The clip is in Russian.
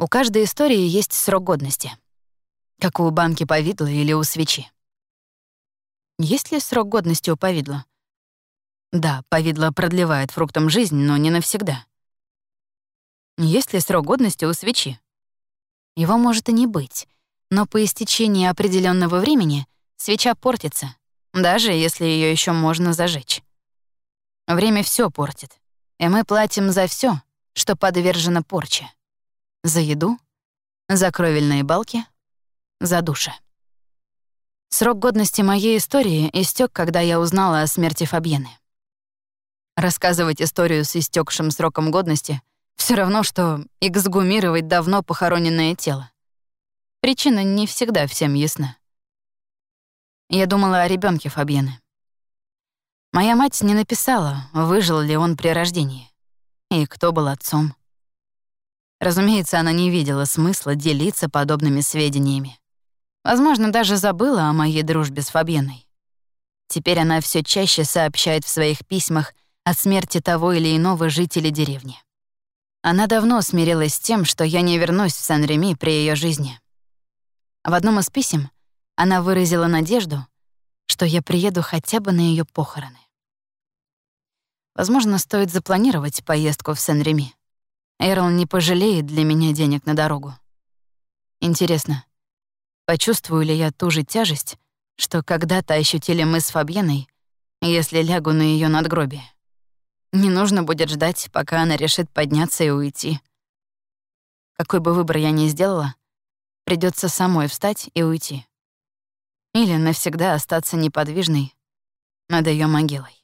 У каждой истории есть срок годности. Как у банки повидла или у свечи. Есть ли срок годности у повидла? Да, повидло продлевает фруктам жизнь, но не навсегда. Есть ли срок годности у свечи? Его может и не быть, но по истечении определенного времени свеча портится, даже если ее еще можно зажечь. Время все портит, и мы платим за все, что подвержено порче. За еду, за кровельные балки, за души. Срок годности моей истории истек, когда я узнала о смерти Фабьены. Рассказывать историю с истекшим сроком годности все равно, что эксгумировать давно похороненное тело. Причина не всегда всем ясна. Я думала о ребенке Фабьены. Моя мать не написала, выжил ли он при рождении. И кто был отцом. Разумеется, она не видела смысла делиться подобными сведениями. Возможно, даже забыла о моей дружбе с Фабьеной. Теперь она все чаще сообщает в своих письмах о смерти того или иного жителя деревни. Она давно смирилась с тем, что я не вернусь в Сан-Реми при ее жизни. В одном из писем она выразила надежду, что я приеду хотя бы на ее похороны. Возможно, стоит запланировать поездку в Сен-Реми. Эрл не пожалеет для меня денег на дорогу. Интересно, почувствую ли я ту же тяжесть, что когда-то ощутили мы с Фабьеной, если лягу на ее надгробие? Не нужно будет ждать, пока она решит подняться и уйти. Какой бы выбор я ни сделала, придется самой встать и уйти. Или навсегда остаться неподвижной над ее могилой.